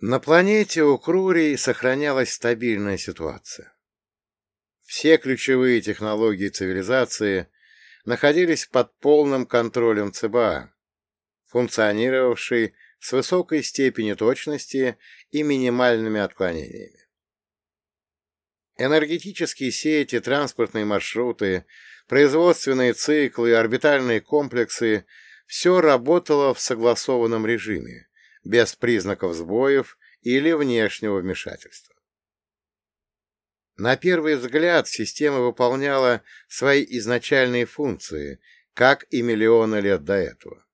На планете у Крурии сохранялась стабильная ситуация. Все ключевые технологии цивилизации находились под полным контролем ЦБА, функционировавшей с высокой степенью точности и минимальными отклонениями. Энергетические сети, транспортные маршруты, производственные циклы, орбитальные комплексы – все работало в согласованном режиме, без признаков сбоев или внешнего вмешательства. На первый взгляд система выполняла свои изначальные функции, как и миллионы лет до этого.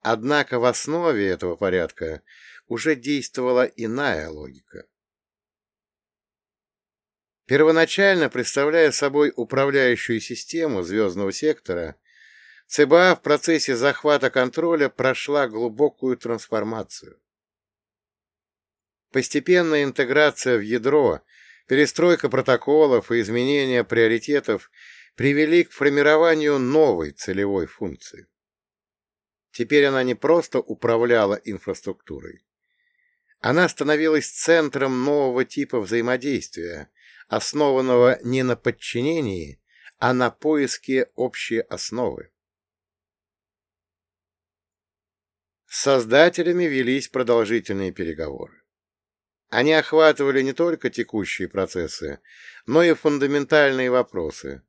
Однако в основе этого порядка уже действовала иная логика. Первоначально представляя собой управляющую систему звездного сектора, ЦБА в процессе захвата контроля прошла глубокую трансформацию. Постепенная интеграция в ядро, перестройка протоколов и изменение приоритетов привели к формированию новой целевой функции. Теперь она не просто управляла инфраструктурой. Она становилась центром нового типа взаимодействия, основанного не на подчинении, а на поиске общей основы. С создателями велись продолжительные переговоры. Они охватывали не только текущие процессы, но и фундаментальные вопросы.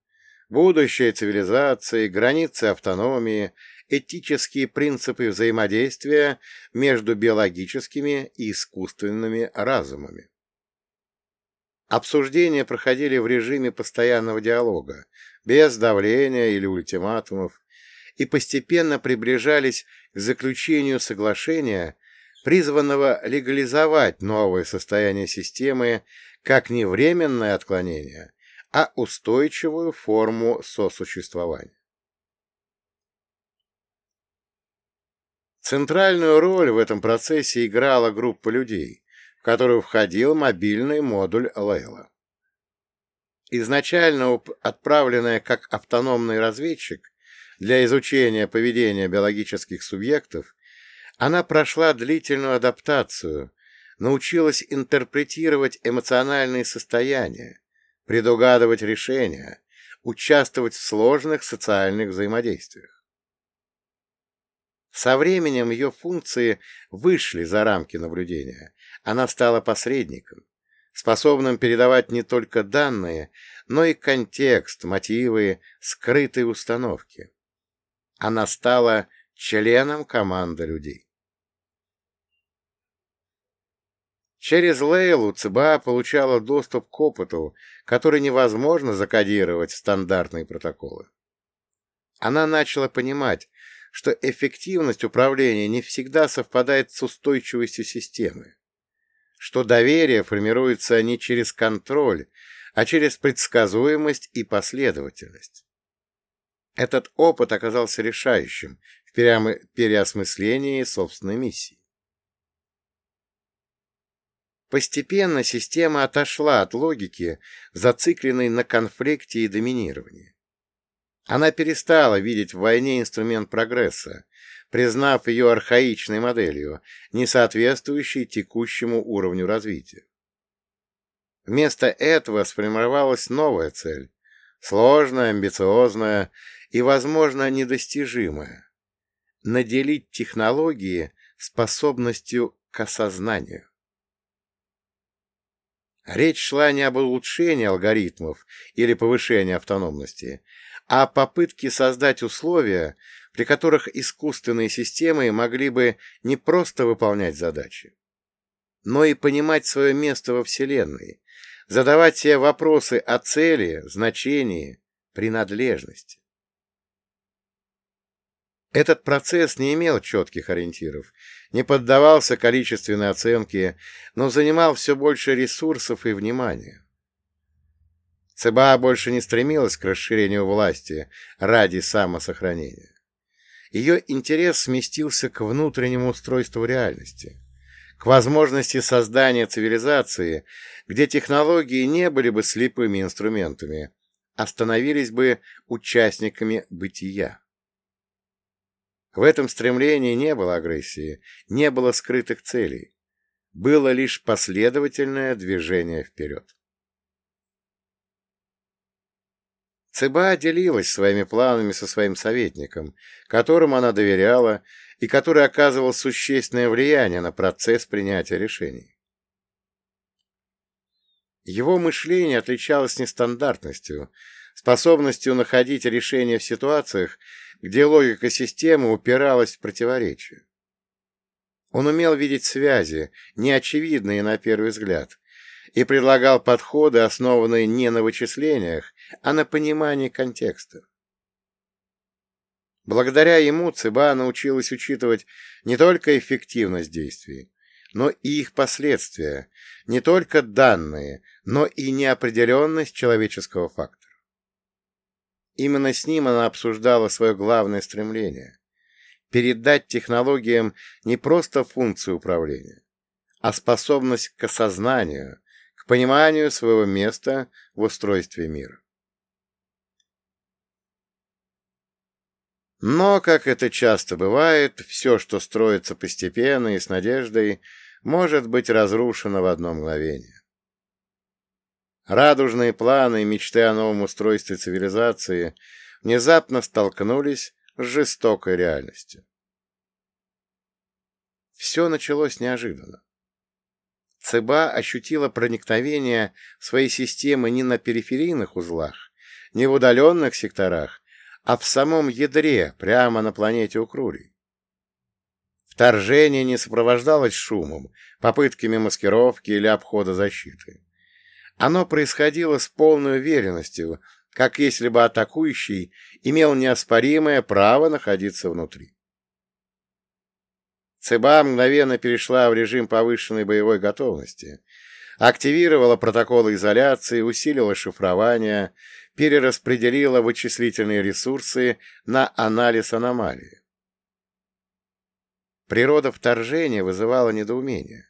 Будущее цивилизации, границы автономии, этические принципы взаимодействия между биологическими и искусственными разумами. Обсуждения проходили в режиме постоянного диалога, без давления или ультиматумов, и постепенно приближались к заключению соглашения, призванного легализовать новое состояние системы как не временное отклонение, а устойчивую форму сосуществования. Центральную роль в этом процессе играла группа людей, в которую входил мобильный модуль Лейла. Изначально отправленная как автономный разведчик, для изучения поведения биологических субъектов, она прошла длительную адаптацию, научилась интерпретировать эмоциональные состояния, предугадывать решения, участвовать в сложных социальных взаимодействиях. Со временем ее функции вышли за рамки наблюдения. Она стала посредником, способным передавать не только данные, но и контекст, мотивы, скрытые установки. Она стала членом команды людей. Через Лейлу ЦБА получала доступ к опыту, который невозможно закодировать в стандартные протоколы. Она начала понимать, что эффективность управления не всегда совпадает с устойчивостью системы, что доверие формируется не через контроль, а через предсказуемость и последовательность. Этот опыт оказался решающим в переосмыслении собственной миссии. Постепенно система отошла от логики, зацикленной на конфликте и доминировании. Она перестала видеть в войне инструмент прогресса, признав ее архаичной моделью, не соответствующей текущему уровню развития. Вместо этого сформировалась новая цель, сложная, амбициозная и, возможно, недостижимое — наделить технологии способностью к осознанию. Речь шла не об улучшении алгоритмов или повышении автономности, а о попытке создать условия, при которых искусственные системы могли бы не просто выполнять задачи, но и понимать свое место во Вселенной, задавать себе вопросы о цели, значении, принадлежности. Этот процесс не имел четких ориентиров, не поддавался количественной оценке, но занимал все больше ресурсов и внимания. ЦБА больше не стремилась к расширению власти ради самосохранения. Ее интерес сместился к внутреннему устройству реальности, к возможности создания цивилизации, где технологии не были бы слепыми инструментами, а становились бы участниками бытия. В этом стремлении не было агрессии, не было скрытых целей. было лишь последовательное движение вперед. Цеба делилась своими планами со своим советником, которому она доверяла и который оказывал существенное влияние на процесс принятия решений. Его мышление отличалось нестандартностью, способностью находить решения в ситуациях, где логика системы упиралась в противоречие. Он умел видеть связи, неочевидные на первый взгляд, и предлагал подходы, основанные не на вычислениях, а на понимании контекста. Благодаря ему ЦБА научилась учитывать не только эффективность действий, но и их последствия, не только данные, но и неопределенность человеческого фактора. Именно с ним она обсуждала свое главное стремление – передать технологиям не просто функцию управления, а способность к осознанию, пониманию своего места в устройстве мира. Но, как это часто бывает, все, что строится постепенно и с надеждой, может быть разрушено в одно мгновение. Радужные планы и мечты о новом устройстве цивилизации внезапно столкнулись с жестокой реальностью. Все началось неожиданно. ЦБА ощутила проникновение своей системы не на периферийных узлах, не в удаленных секторах, а в самом ядре, прямо на планете Укрурий. Вторжение не сопровождалось шумом, попытками маскировки или обхода защиты. Оно происходило с полной уверенностью, как если бы атакующий имел неоспоримое право находиться внутри. ЦБА мгновенно перешла в режим повышенной боевой готовности, активировала протоколы изоляции, усилила шифрование, перераспределила вычислительные ресурсы на анализ аномалии. Природа вторжения вызывала недоумение.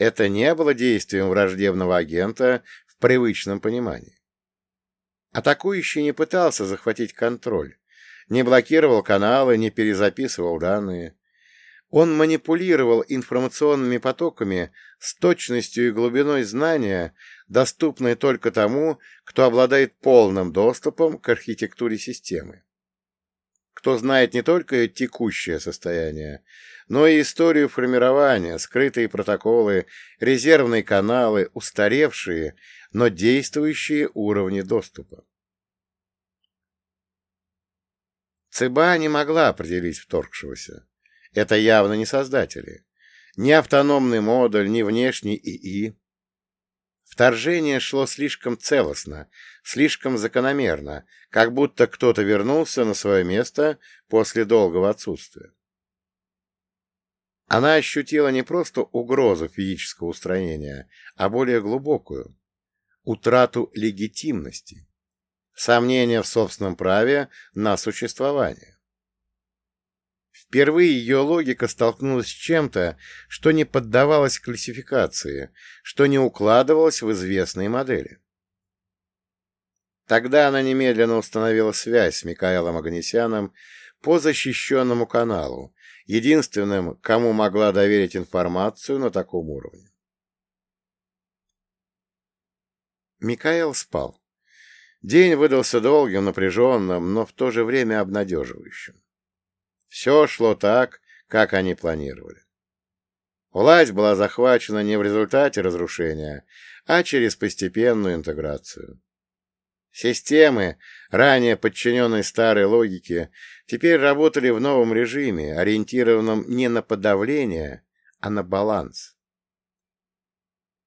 Это не было действием враждебного агента в привычном понимании. Атакующий не пытался захватить контроль, не блокировал каналы, не перезаписывал данные. Он манипулировал информационными потоками с точностью и глубиной знания, доступной только тому, кто обладает полным доступом к архитектуре системы. Кто знает не только ее текущее состояние, но и историю формирования, скрытые протоколы, резервные каналы, устаревшие, но действующие уровни доступа. ЦБА не могла определить вторгшегося. Это явно не создатели. Ни автономный модуль, ни внешний ИИ. Вторжение шло слишком целостно, слишком закономерно, как будто кто-то вернулся на свое место после долгого отсутствия. Она ощутила не просто угрозу физического устранения, а более глубокую — утрату легитимности, сомнение в собственном праве на существование. Впервые ее логика столкнулась с чем-то, что не поддавалось классификации, что не укладывалось в известные модели. Тогда она немедленно установила связь с Микаэлом Аганесяном по защищенному каналу, единственным, кому могла доверить информацию на таком уровне. Микаэл спал. День выдался долгим, напряженным, но в то же время обнадеживающим. Все шло так, как они планировали. Власть была захвачена не в результате разрушения, а через постепенную интеграцию. Системы, ранее подчиненные старой логике, теперь работали в новом режиме, ориентированном не на подавление, а на баланс.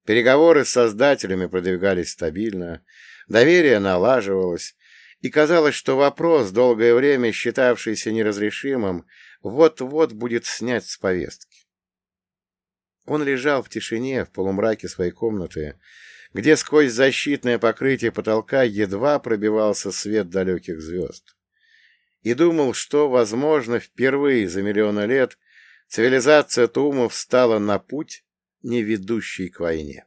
Переговоры с создателями продвигались стабильно, доверие налаживалось, и казалось, что вопрос, долгое время считавшийся неразрешимым, вот-вот будет снять с повестки. Он лежал в тишине в полумраке своей комнаты, где сквозь защитное покрытие потолка едва пробивался свет далеких звезд, и думал, что, возможно, впервые за миллионы лет цивилизация Тумов стала на путь, не ведущий к войне.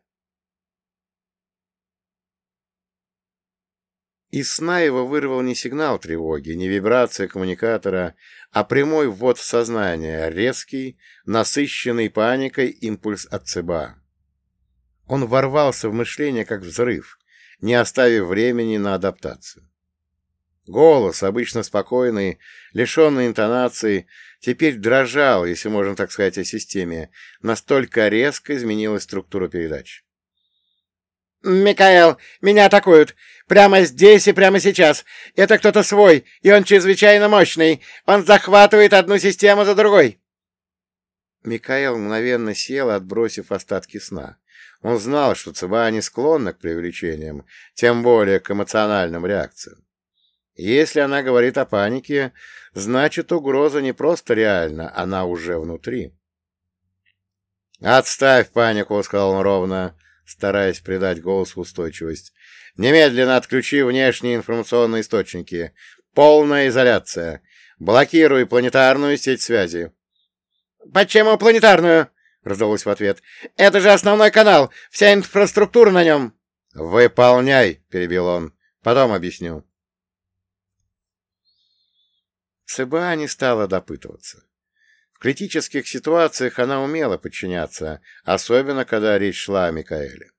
Из сна его вырвал не сигнал тревоги, не вибрация коммуникатора, а прямой ввод в сознание, резкий, насыщенный паникой импульс от ЦБА. Он ворвался в мышление как взрыв, не оставив времени на адаптацию. Голос, обычно спокойный, лишенный интонации, теперь дрожал, если можно так сказать о системе, настолько резко изменилась структура передач. «Микаэл, меня атакуют! Прямо здесь и прямо сейчас! Это кто-то свой, и он чрезвычайно мощный! Он захватывает одну систему за другой!» Микаэл мгновенно сел, отбросив остатки сна. Он знал, что ЦБА не склонна к преувеличениям, тем более к эмоциональным реакциям. Если она говорит о панике, значит, угроза не просто реальна, она уже внутри. «Отставь панику», — сказал он ровно, стараясь придать голосу устойчивость. «Немедленно отключи внешние информационные источники. Полная изоляция. Блокируй планетарную сеть связи». «Почему планетарную?» — раздалось в ответ. «Это же основной канал. Вся инфраструктура на нем». «Выполняй», — перебил он. «Потом объясню». ЦБА не стала допытываться. В критических ситуациях она умела подчиняться, особенно когда речь шла о Микаэле.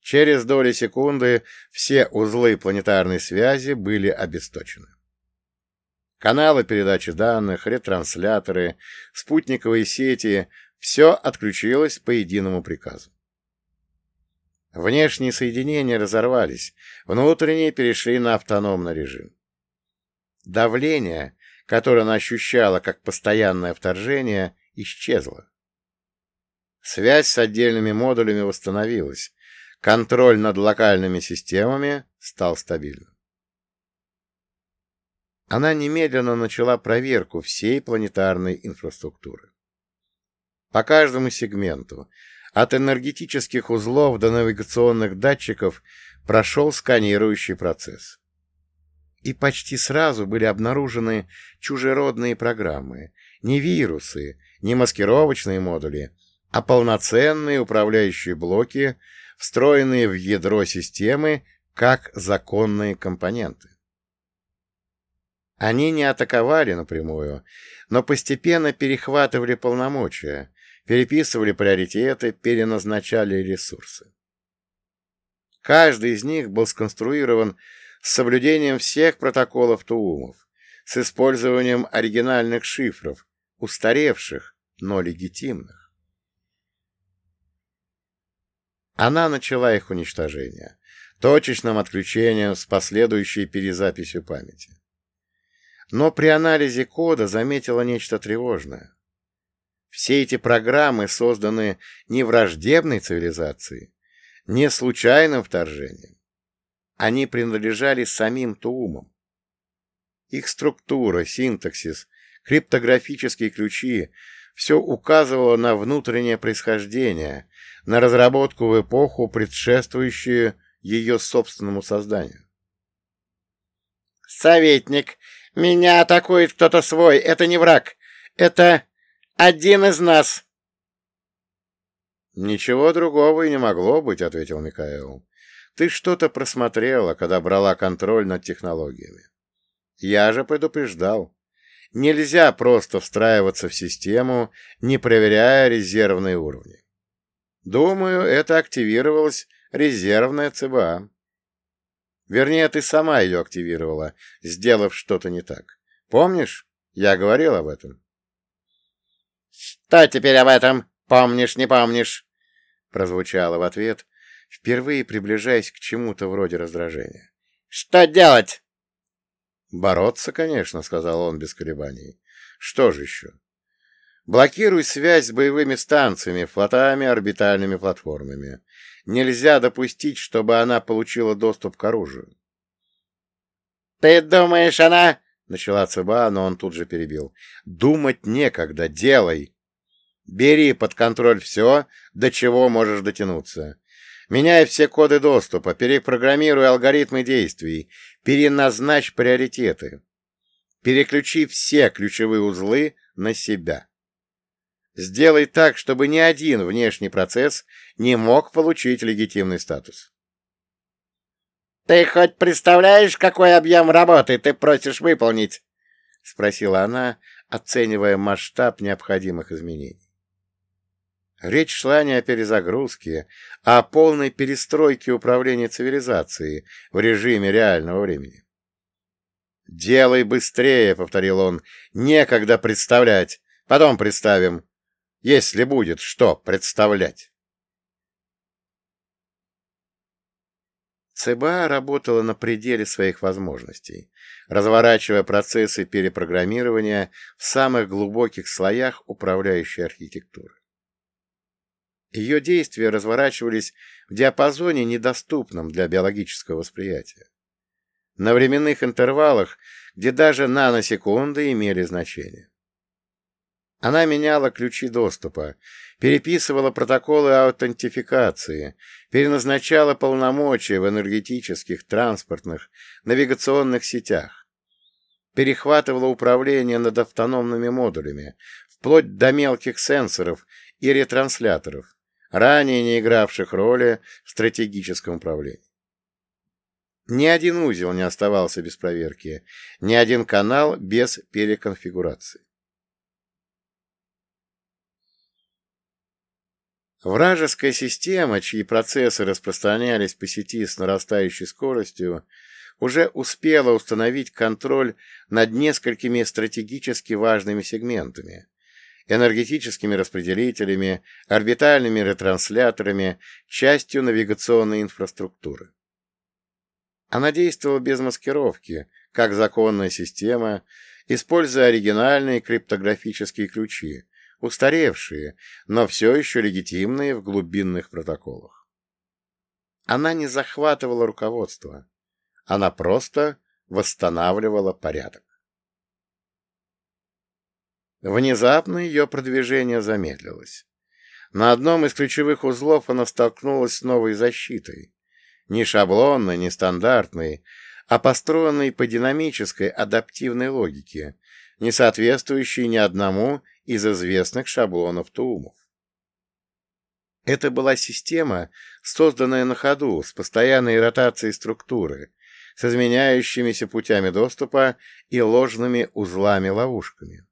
Через доли секунды все узлы планетарной связи были обесточены. Каналы передачи данных, ретрансляторы, спутниковые сети — все отключилось по единому приказу. Внешние соединения разорвались, внутренние перешли на автономный режим. Давление, которое она ощущала как постоянное вторжение, исчезло. Связь с отдельными модулями восстановилась, контроль над локальными системами стал стабильным. Она немедленно начала проверку всей планетарной инфраструктуры. По каждому сегменту, от энергетических узлов до навигационных датчиков, прошел сканирующий процесс и почти сразу были обнаружены чужеродные программы, не вирусы, не маскировочные модули, а полноценные управляющие блоки, встроенные в ядро системы как законные компоненты. Они не атаковали напрямую, но постепенно перехватывали полномочия, переписывали приоритеты, переназначали ресурсы. Каждый из них был сконструирован с соблюдением всех протоколов Туумов, с использованием оригинальных шифров, устаревших, но легитимных. Она начала их уничтожение, точечным отключением с последующей перезаписью памяти. Но при анализе кода заметила нечто тревожное. Все эти программы созданы не враждебной цивилизацией, не случайным вторжением, они принадлежали самим Туумам. Их структура, синтаксис, криптографические ключи — все указывало на внутреннее происхождение, на разработку в эпоху, предшествующую ее собственному созданию. «Советник, меня атакует кто-то свой, это не враг, это один из нас!» «Ничего другого и не могло быть», — ответил Михаил. Ты что-то просмотрела, когда брала контроль над технологиями. Я же предупреждал. Нельзя просто встраиваться в систему, не проверяя резервные уровни. Думаю, это активировалась резервная ЦБА. Вернее, ты сама ее активировала, сделав что-то не так. Помнишь? Я говорил об этом. «Что теперь об этом? Помнишь, не помнишь?» Прозвучало в ответ, впервые приближаясь к чему-то вроде раздражения. «Что делать?» «Бороться, конечно», — сказал он без колебаний. «Что же еще?» «Блокируй связь с боевыми станциями, флотами, орбитальными платформами. Нельзя допустить, чтобы она получила доступ к оружию». «Ты думаешь, она...» — начала ЦБА, но он тут же перебил. «Думать некогда, делай. Бери под контроль все, до чего можешь дотянуться. Меняй все коды доступа, перепрограммируй алгоритмы действий, переназначь приоритеты. Переключи все ключевые узлы на себя. Сделай так, чтобы ни один внешний процесс не мог получить легитимный статус. «Ты хоть представляешь, какой объем работы ты просишь выполнить?» — спросила она, оценивая масштаб необходимых изменений. Речь шла не о перезагрузке, а о полной перестройке управления цивилизацией в режиме реального времени. «Делай быстрее», — повторил он, — «некогда представлять, потом представим, если будет что представлять». ЦБА работала на пределе своих возможностей, разворачивая процессы перепрограммирования в самых глубоких слоях управляющей архитектуры. Ее действия разворачивались в диапазоне, недоступном для биологического восприятия. На временных интервалах, где даже наносекунды имели значение. Она меняла ключи доступа, переписывала протоколы аутентификации, переназначала полномочия в энергетических, транспортных, навигационных сетях, перехватывала управление над автономными модулями, вплоть до мелких сенсоров и ретрансляторов, ранее не игравших роли в стратегическом управлении. Ни один узел не оставался без проверки, ни один канал без переконфигурации. Вражеская система, чьи процессы распространялись по сети с нарастающей скоростью, уже успела установить контроль над несколькими стратегически важными сегментами, энергетическими распределителями, орбитальными ретрансляторами, частью навигационной инфраструктуры. Она действовала без маскировки, как законная система, используя оригинальные криптографические ключи, устаревшие, но все еще легитимные в глубинных протоколах. Она не захватывала руководство, она просто восстанавливала порядок. Внезапно ее продвижение замедлилось. На одном из ключевых узлов она столкнулась с новой защитой. Не шаблонной, не стандартной, а построенной по динамической адаптивной логике, не соответствующей ни одному из известных шаблонов Туумов. Это была система, созданная на ходу, с постоянной ротацией структуры, с изменяющимися путями доступа и ложными узлами-ловушками.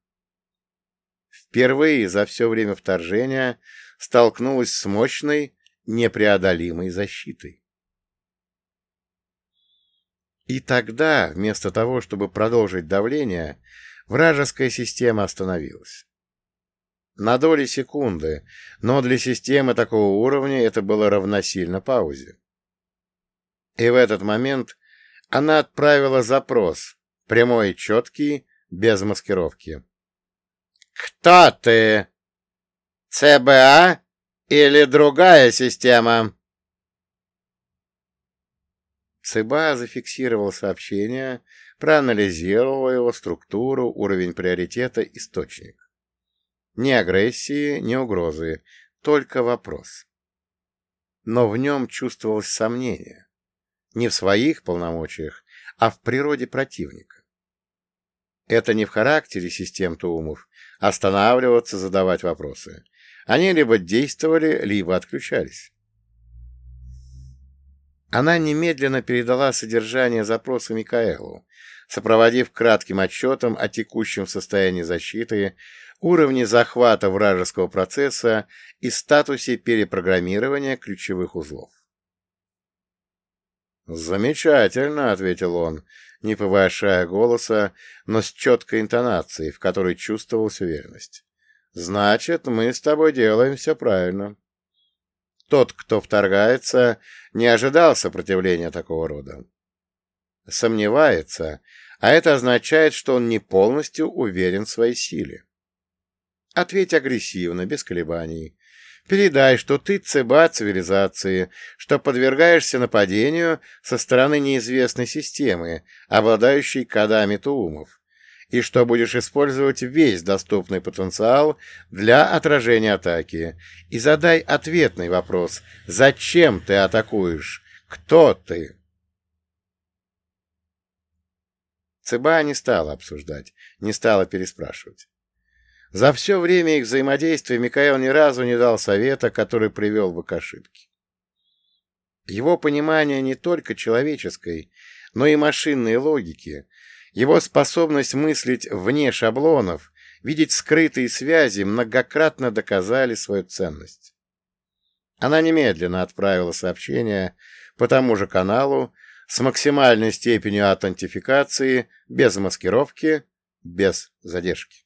Впервые за все время вторжения столкнулась с мощной, непреодолимой защитой. И тогда, вместо того, чтобы продолжить давление, вражеская система остановилась. На доли секунды, но для системы такого уровня это было равносильно паузе. И в этот момент она отправила запрос, прямой и четкий, без маскировки. «Кто ты? ЦБА или другая система?» ЦБА зафиксировал сообщение, проанализировал его структуру, уровень приоритета, источник. Ни агрессии, ни угрозы, только вопрос. Но в нем чувствовалось сомнение. Не в своих полномочиях, а в природе противника. Это не в характере систем Туумов останавливаться, задавать вопросы. Они либо действовали, либо отключались. Она немедленно передала содержание запроса Микаэлу, сопроводив кратким отчетом о текущем состоянии защиты, уровне захвата вражеского процесса и статусе перепрограммирования ключевых узлов. «Замечательно», — ответил он, не повышая голоса, но с четкой интонацией, в которой чувствовалась уверенность. «Значит, мы с тобой делаем все правильно». Тот, кто вторгается, не ожидал сопротивления такого рода. Сомневается, а это означает, что он не полностью уверен в своей силе. Ответь агрессивно, без колебаний. Передай, что ты цеба цивилизации, что подвергаешься нападению со стороны неизвестной системы, обладающей кодами туумов, и что будешь использовать весь доступный потенциал для отражения атаки. И задай ответный вопрос «Зачем ты атакуешь? Кто ты?» Цеба не стала обсуждать, не стала переспрашивать. За все время их взаимодействия Микаэл ни разу не дал совета, который привел бы к ошибке. Его понимание не только человеческой, но и машинной логики, его способность мыслить вне шаблонов, видеть скрытые связи многократно доказали свою ценность. Она немедленно отправила сообщение по тому же каналу с максимальной степенью аутентификации, без маскировки, без задержки.